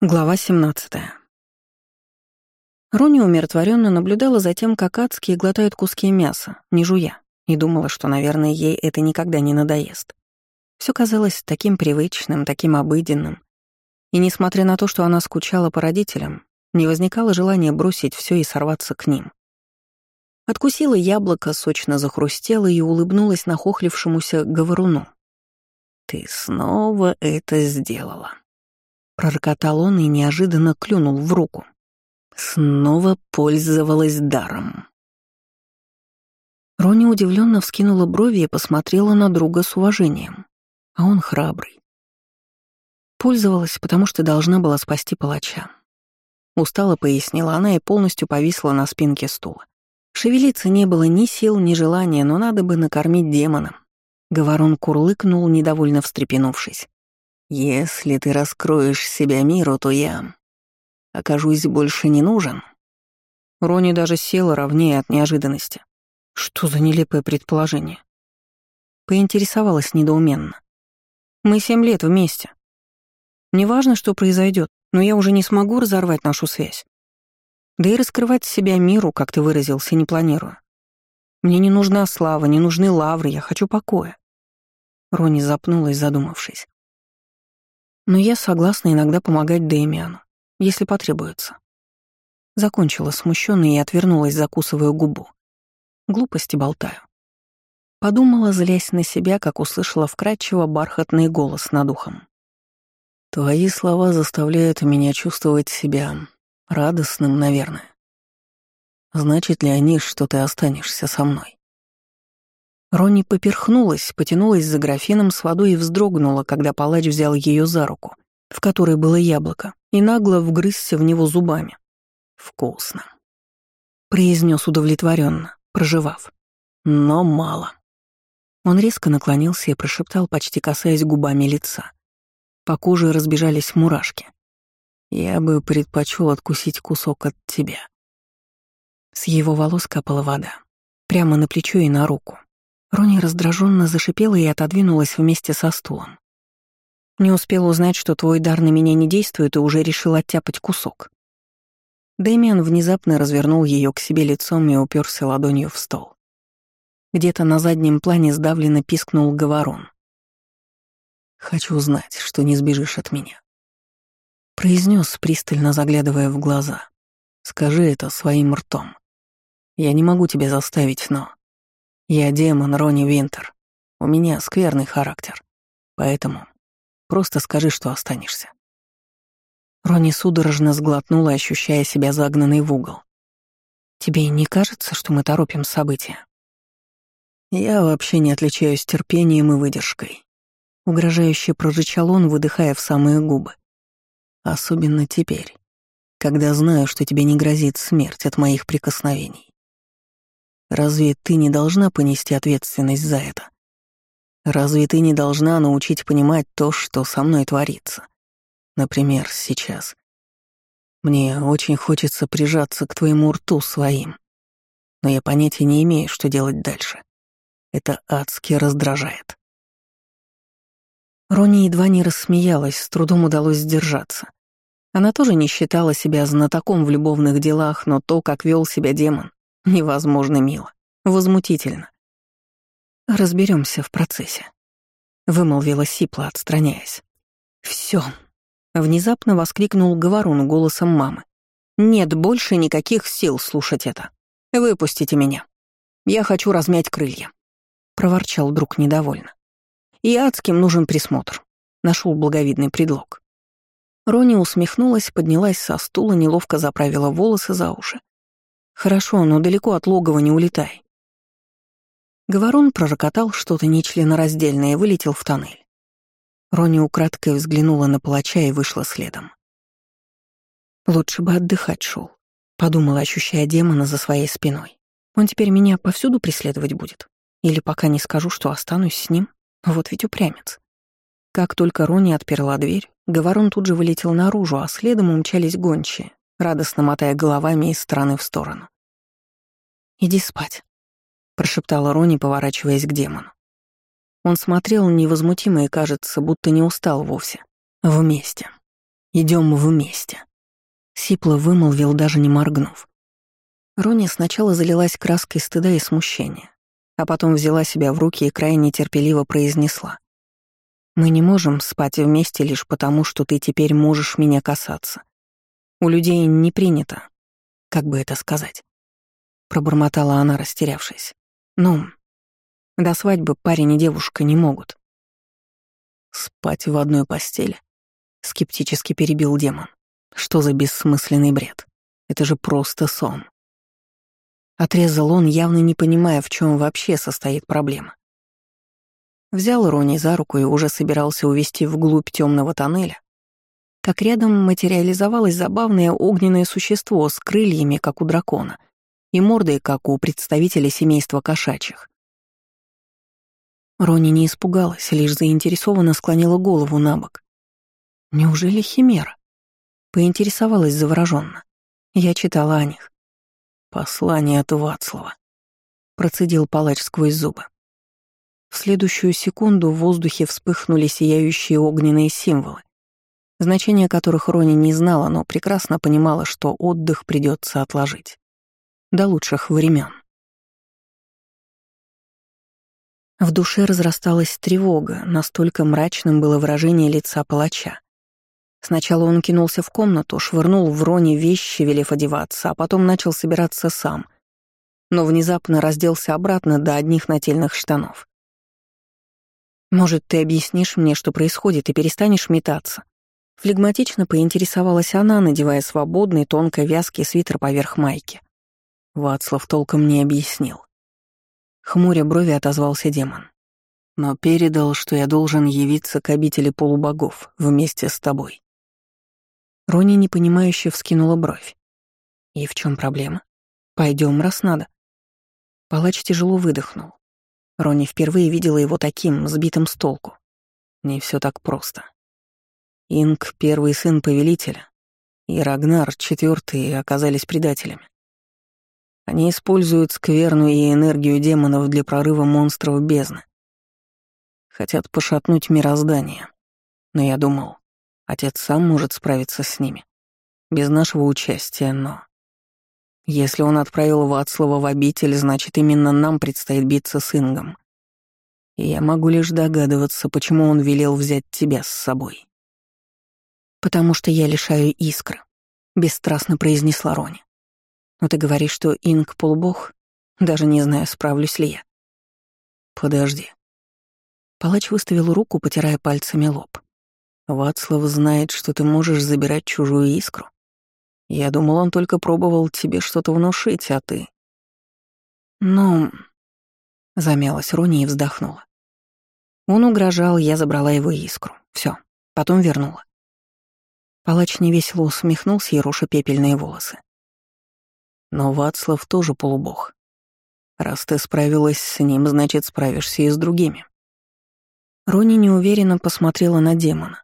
Глава 17. Рони умиротворенно наблюдала за тем, как адские глотают куски мяса, не жуя, и думала, что, наверное, ей это никогда не надоест. Все казалось таким привычным, таким обыденным. И несмотря на то, что она скучала по родителям, не возникало желания бросить все и сорваться к ним. Откусила яблоко, сочно захрустела и улыбнулась нахохлившемуся говоруну. «Ты снова это сделала», Пророкотал он и неожиданно клюнул в руку. Снова пользовалась даром. Рони удивленно вскинула брови и посмотрела на друга с уважением. А он храбрый. Пользовалась, потому что должна была спасти палача. Устало пояснила она и полностью повисла на спинке стула. Шевелиться не было ни сил, ни желания, но надо бы накормить демона. Говорон курлыкнул, недовольно встрепенувшись. Если ты раскроешь себя миру, то я окажусь больше не нужен. Рони даже села ровнее от неожиданности. Что за нелепое предположение? Поинтересовалась недоуменно. Мы семь лет вместе. Неважно, что произойдет, но я уже не смогу разорвать нашу связь. Да и раскрывать себя миру, как ты выразился, не планирую. Мне не нужна слава, не нужны лавры, я хочу покоя. Рони запнулась, задумавшись. Но я согласна иногда помогать Дэмиану, если потребуется. Закончила смущенно и отвернулась, закусывая губу. Глупости болтаю. Подумала, злясь на себя, как услышала вкрадчиво бархатный голос над ухом. «Твои слова заставляют меня чувствовать себя радостным, наверное. Значит ли они, что ты останешься со мной?» Ронни поперхнулась, потянулась за графином с водой и вздрогнула, когда палач взял ее за руку, в которой было яблоко, и нагло вгрызся в него зубами. «Вкусно», — произнес удовлетворенно, проживав. «Но мало». Он резко наклонился и прошептал, почти касаясь губами лица. По коже разбежались мурашки. «Я бы предпочел откусить кусок от тебя». С его волос капала вода, прямо на плечо и на руку. Рони раздраженно зашипела и отодвинулась вместе со стулом. Не успела узнать, что твой дар на меня не действует, и уже решил оттяпать кусок. Дэмиан внезапно развернул ее к себе лицом и уперся ладонью в стол. Где-то на заднем плане сдавленно пискнул говорон. «Хочу знать, что не сбежишь от меня», — произнес, пристально заглядывая в глаза. «Скажи это своим ртом. Я не могу тебя заставить, но...» Я демон Рони Винтер. У меня скверный характер. Поэтому просто скажи, что останешься. Рони судорожно сглотнула, ощущая себя загнанной в угол. «Тебе не кажется, что мы торопим события?» «Я вообще не отличаюсь терпением и выдержкой», — угрожающе прорычал он, выдыхая в самые губы. «Особенно теперь, когда знаю, что тебе не грозит смерть от моих прикосновений. Разве ты не должна понести ответственность за это? Разве ты не должна научить понимать то, что со мной творится? Например, сейчас. Мне очень хочется прижаться к твоему рту своим, но я понятия не имею, что делать дальше. Это адски раздражает. Рони едва не рассмеялась, с трудом удалось сдержаться. Она тоже не считала себя знатоком в любовных делах, но то, как вел себя демон, Невозможно мило. Возмутительно. Разберемся в процессе. Вымолвила Сипла, отстраняясь. Все. Внезапно воскликнул Говорун голосом мамы. Нет больше никаких сил слушать это. Выпустите меня. Я хочу размять крылья. Проворчал друг недовольно. И адским нужен присмотр. Нашел благовидный предлог. Рони усмехнулась, поднялась со стула, неловко заправила волосы за уши «Хорошо, но далеко от логова не улетай». Говорон пророкотал что-то нечленораздельное и вылетел в тоннель. Рони украдкой взглянула на палача и вышла следом. «Лучше бы отдыхать шел, подумала, ощущая демона за своей спиной. «Он теперь меня повсюду преследовать будет? Или пока не скажу, что останусь с ним? Вот ведь упрямец». Как только Рони отперла дверь, Говорон тут же вылетел наружу, а следом умчались гончие, радостно мотая головами из стороны в сторону. «Иди спать», — прошептала Рони, поворачиваясь к демону. Он смотрел невозмутимо и, кажется, будто не устал вовсе. Вместе. Идем вместе. Сипло вымолвил, даже не моргнув. Рони сначала залилась краской стыда и смущения, а потом взяла себя в руки и крайне терпеливо произнесла. «Мы не можем спать вместе лишь потому, что ты теперь можешь меня касаться. У людей не принято. Как бы это сказать?» Пробормотала она, растерявшись. «Ну, до свадьбы парень и девушка не могут». «Спать в одной постели?» — скептически перебил демон. «Что за бессмысленный бред? Это же просто сон». Отрезал он, явно не понимая, в чем вообще состоит проблема. Взял Рони за руку и уже собирался увести вглубь темного тоннеля, как рядом материализовалось забавное огненное существо с крыльями, как у дракона, и мордой, как у представителя семейства кошачьих. Рони не испугалась, лишь заинтересованно склонила голову на бок. Неужели химера? Поинтересовалась завороженно. Я читала о них. «Послание от Вацлава», — процедил палач сквозь зубы. В следующую секунду в воздухе вспыхнули сияющие огненные символы, значения которых Рони не знала, но прекрасно понимала, что отдых придется отложить. До лучших времен. В душе разрасталась тревога, настолько мрачным было выражение лица палача. Сначала он кинулся в комнату, швырнул в Рони вещи, велев одеваться, а потом начал собираться сам. Но внезапно разделся обратно до одних нательных штанов. «Может, ты объяснишь мне, что происходит, и перестанешь метаться?» Флегматично поинтересовалась она, надевая свободный, тонко вязкий свитер поверх майки. Вацлав толком не объяснил. Хмуря брови отозвался демон. Но передал, что я должен явиться к обители полубогов вместе с тобой. Рони непонимающе вскинула бровь. «И в чем проблема? Пойдем, раз надо». Палач тяжело выдохнул. Рони впервые видела его таким, сбитым с толку. Не все так просто. Инг — первый сын повелителя, и Рагнар — четвертый, оказались предателями. Они используют скверну и энергию демонов для прорыва монстров бездны. Хотят пошатнуть мироздание. Но я думал, Отец сам может справиться с ними. Без нашего участия, но... Если он отправил Вацлава в обитель, значит, именно нам предстоит биться с Ингом. И я могу лишь догадываться, почему он велел взять тебя с собой. «Потому что я лишаю искры», — бесстрастно произнесла Рони. «Но ты говоришь, что Инг — полубог? Даже не знаю, справлюсь ли я». «Подожди». Палач выставил руку, потирая пальцами лоб. Вацлав знает, что ты можешь забирать чужую искру. Я думал, он только пробовал тебе что-то внушить, а ты... Ну... Замялась Рони и вздохнула. Он угрожал, я забрала его искру. Все, потом вернула. Палач невесело усмехнулся и руша пепельные волосы. Но Вацлав тоже полубог. Раз ты справилась с ним, значит, справишься и с другими. Рони неуверенно посмотрела на демона.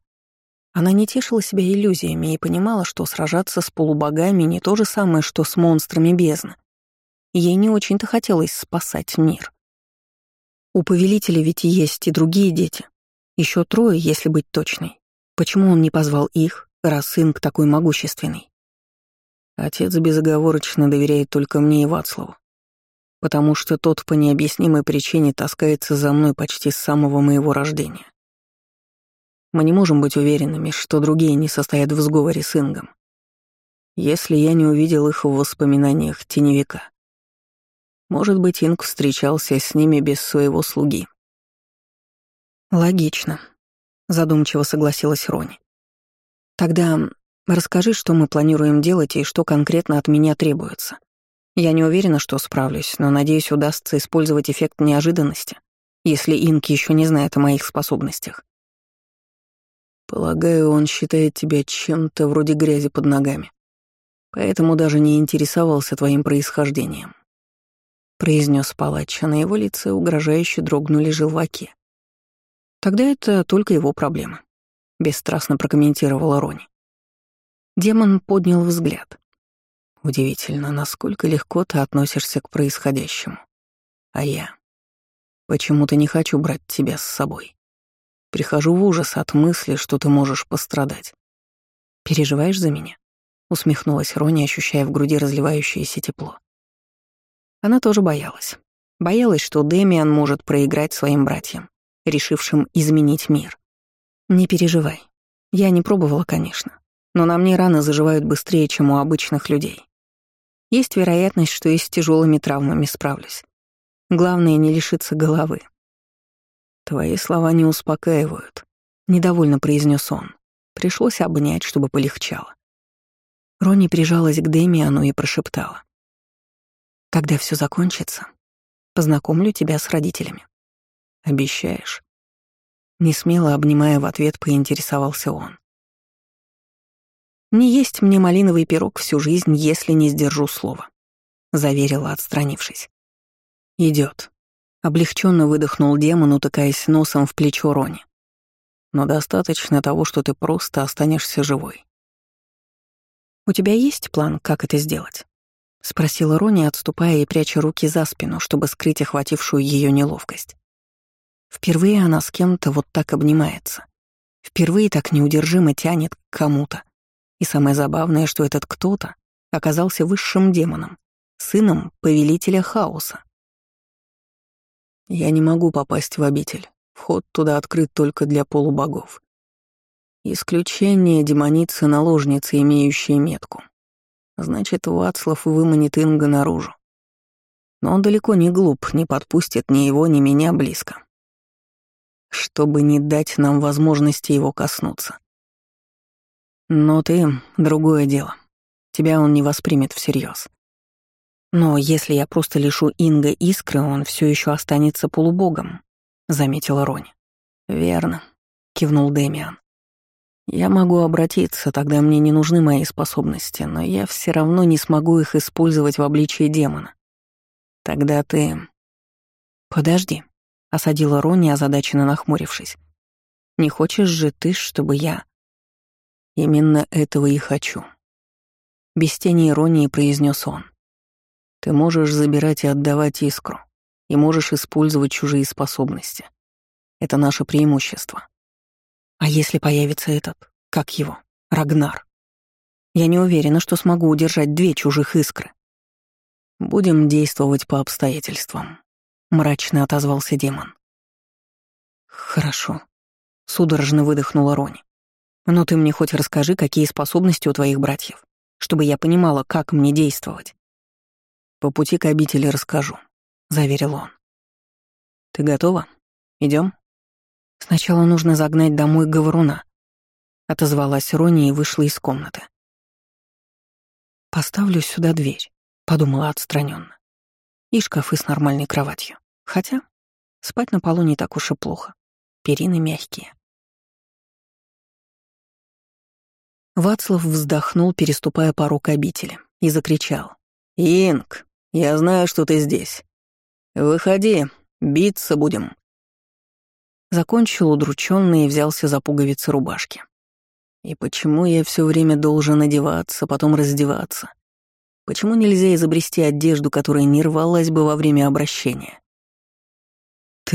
Она не тешила себя иллюзиями и понимала, что сражаться с полубогами не то же самое, что с монстрами бездны. Ей не очень-то хотелось спасать мир. У повелителя ведь есть и другие дети. Еще трое, если быть точной. Почему он не позвал их, раз сын такой могущественный? Отец безоговорочно доверяет только мне и Вацлаву. Потому что тот по необъяснимой причине таскается за мной почти с самого моего рождения. Мы не можем быть уверенными, что другие не состоят в сговоре с Ингом. Если я не увидел их в воспоминаниях теневика. Может быть, Инг встречался с ними без своего слуги. «Логично», — задумчиво согласилась Рони. «Тогда расскажи, что мы планируем делать и что конкретно от меня требуется. Я не уверена, что справлюсь, но надеюсь, удастся использовать эффект неожиданности, если Инг еще не знает о моих способностях. Полагаю, он считает тебя чем-то вроде грязи под ногами. Поэтому даже не интересовался твоим происхождением. Произнес палач, а на его лице угрожающе дрогнули желваки. Тогда это только его проблема. Бесстрастно прокомментировала Рони. Демон поднял взгляд. Удивительно, насколько легко ты относишься к происходящему. А я? Почему-то не хочу брать тебя с собой. Прихожу в ужас от мысли, что ты можешь пострадать. «Переживаешь за меня?» — усмехнулась Рони, ощущая в груди разливающееся тепло. Она тоже боялась. Боялась, что Дэмиан может проиграть своим братьям, решившим изменить мир. «Не переживай. Я не пробовала, конечно. Но на мне раны заживают быстрее, чем у обычных людей. Есть вероятность, что и с тяжелыми травмами справлюсь. Главное — не лишиться головы». «Твои слова не успокаивают», — недовольно произнес он. Пришлось обнять, чтобы полегчало. Ронни прижалась к Дэмиану и прошептала. «Когда все закончится, познакомлю тебя с родителями. Обещаешь?» Не смело обнимая в ответ, поинтересовался он. «Не есть мне малиновый пирог всю жизнь, если не сдержу слова», — заверила, отстранившись. Идет. Облегченно выдохнул демон, утыкаясь носом в плечо Рони. «Но достаточно того, что ты просто останешься живой. «У тебя есть план, как это сделать?» — спросила Рони, отступая и пряча руки за спину, чтобы скрыть охватившую ее неловкость. Впервые она с кем-то вот так обнимается. Впервые так неудержимо тянет к кому-то. И самое забавное, что этот кто-то оказался высшим демоном, сыном повелителя хаоса. «Я не могу попасть в обитель. Вход туда открыт только для полубогов. Исключение демоницы-наложницы, имеющие метку. Значит, Вацлав выманит Инга наружу. Но он далеко не глуп, не подпустит ни его, ни меня близко. Чтобы не дать нам возможности его коснуться. Но ты — другое дело. Тебя он не воспримет всерьез. Но если я просто лишу Инга искры, он все еще останется полубогом, — заметила Рони. «Верно», — кивнул Дэмиан. Я могу обратиться, тогда мне не нужны мои способности, но я все равно не смогу их использовать в обличии демона. Тогда ты... Подожди, — осадила Ронни, озадаченно нахмурившись. Не хочешь же ты, чтобы я... Именно этого и хочу. Без тени иронии произнес он. Ты можешь забирать и отдавать искру, и можешь использовать чужие способности. Это наше преимущество. А если появится этот, как его, Рагнар? Я не уверена, что смогу удержать две чужих искры. Будем действовать по обстоятельствам, мрачно отозвался демон. Хорошо, судорожно выдохнула Рони. Но ты мне хоть расскажи, какие способности у твоих братьев, чтобы я понимала, как мне действовать. По пути к обители расскажу, заверил он. Ты готова? Идем? Сначала нужно загнать домой говоруна. Отозвалась Рони и вышла из комнаты. Поставлю сюда дверь, подумала отстраненно. И шкафы с нормальной кроватью. Хотя спать на полу не так уж и плохо. Перины мягкие. Вацлав вздохнул, переступая порог обители, и закричал. «Инг, я знаю, что ты здесь. Выходи, биться будем». Закончил удрученно и взялся за пуговицы рубашки. И почему я все время должен одеваться, потом раздеваться? Почему нельзя изобрести одежду, которая не рвалась бы во время обращения?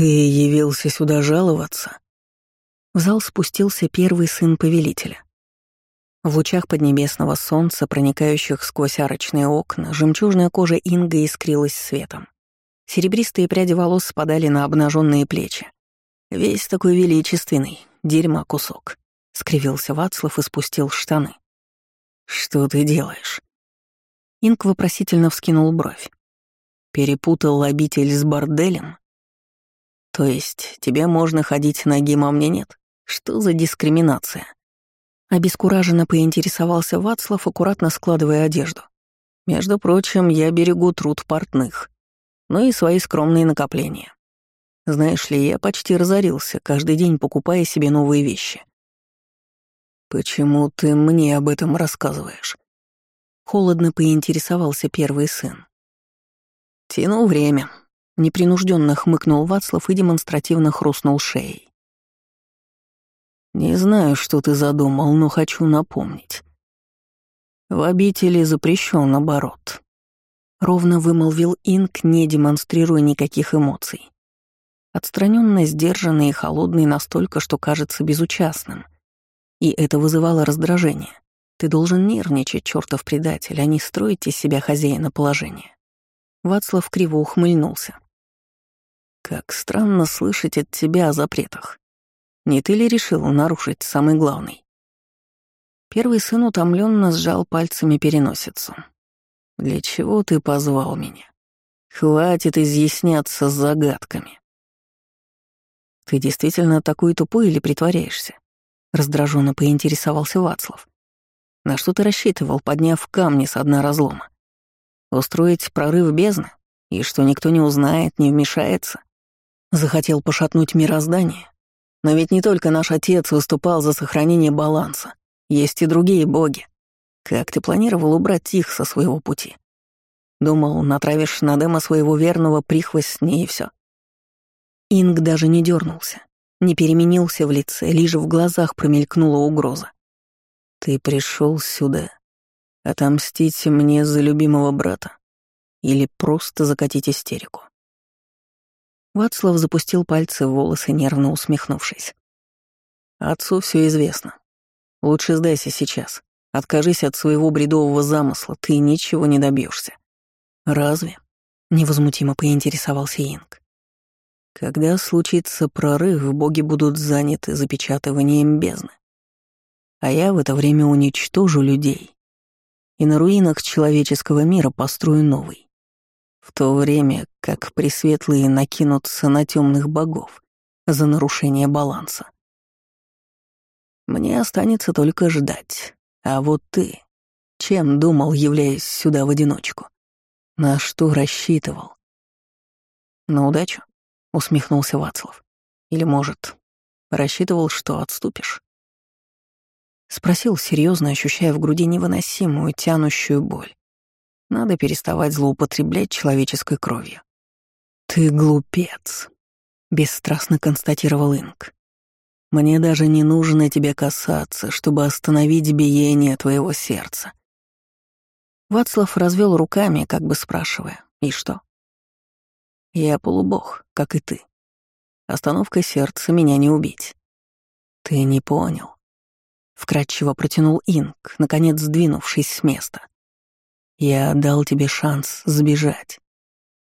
«Ты явился сюда жаловаться?» В зал спустился первый сын повелителя. В лучах поднебесного солнца, проникающих сквозь арочные окна, жемчужная кожа Инга искрилась светом. Серебристые пряди волос спадали на обнаженные плечи. Весь такой величественный, дерьма кусок. Скривился Вацлав и спустил штаны. «Что ты делаешь?» Инк вопросительно вскинул бровь. «Перепутал обитель с борделем?» «То есть тебе можно ходить нагим, а мне нет? Что за дискриминация?» Обескураженно поинтересовался Вацлав, аккуратно складывая одежду. «Между прочим, я берегу труд портных, ну и свои скромные накопления. Знаешь ли, я почти разорился, каждый день покупая себе новые вещи. «Почему ты мне об этом рассказываешь?» Холодно поинтересовался первый сын. Тянул время. Непринужденно хмыкнул Вацлав и демонстративно хрустнул шеей. «Не знаю, что ты задумал, но хочу напомнить. В обители запрещен оборот», — ровно вымолвил Инк, не демонстрируя никаких эмоций отстраненно сдержанный и холодный настолько, что кажется безучастным. И это вызывало раздражение. Ты должен нервничать, чертов предатель, а не строить из себя хозяина положения. Вацлав криво ухмыльнулся. Как странно слышать от тебя о запретах. Не ты ли решил нарушить самый главный? Первый сын утомленно сжал пальцами переносицу. «Для чего ты позвал меня? Хватит изъясняться с загадками». «Ты действительно такой тупой или притворяешься?» Раздраженно поинтересовался Вацлав. «На что ты рассчитывал, подняв камни с дна разлома? Устроить прорыв бездны? И что никто не узнает, не вмешается? Захотел пошатнуть мироздание? Но ведь не только наш отец выступал за сохранение баланса. Есть и другие боги. Как ты планировал убрать их со своего пути? Думал, натравишь на Дема своего верного прихвостня и все. Инг даже не дернулся, не переменился в лице, лишь в глазах промелькнула угроза. Ты пришел сюда отомстить мне за любимого брата или просто закатить истерику. Вацлав запустил пальцы в волосы, нервно усмехнувшись. Отцу все известно. Лучше сдайся сейчас. Откажись от своего бредового замысла, ты ничего не добьешься. Разве? Невозмутимо поинтересовался Инг. Когда случится прорыв, боги будут заняты запечатыванием бездны. А я в это время уничтожу людей. И на руинах человеческого мира построю новый. В то время как пресветлые накинутся на темных богов за нарушение баланса. Мне останется только ждать. А вот ты, чем думал, являясь сюда в одиночку? На что рассчитывал? На удачу? Усмехнулся Вацлав. Или, может, рассчитывал, что отступишь? Спросил серьезно, ощущая в груди невыносимую, тянущую боль. Надо переставать злоупотреблять человеческой кровью. «Ты глупец», — бесстрастно констатировал Инг. Мне даже не нужно тебе касаться, чтобы остановить биение твоего сердца. Вацлав развел руками, как бы спрашивая, и что? Я полубог, как и ты. Остановка сердца меня не убить. Ты не понял. Вкратчиво протянул Инк, наконец сдвинувшись с места. Я дал тебе шанс сбежать,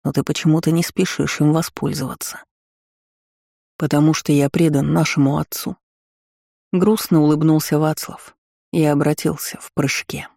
но ты почему-то не спешишь им воспользоваться потому что я предан нашему отцу. Грустно улыбнулся Вацлав и обратился в прыжке.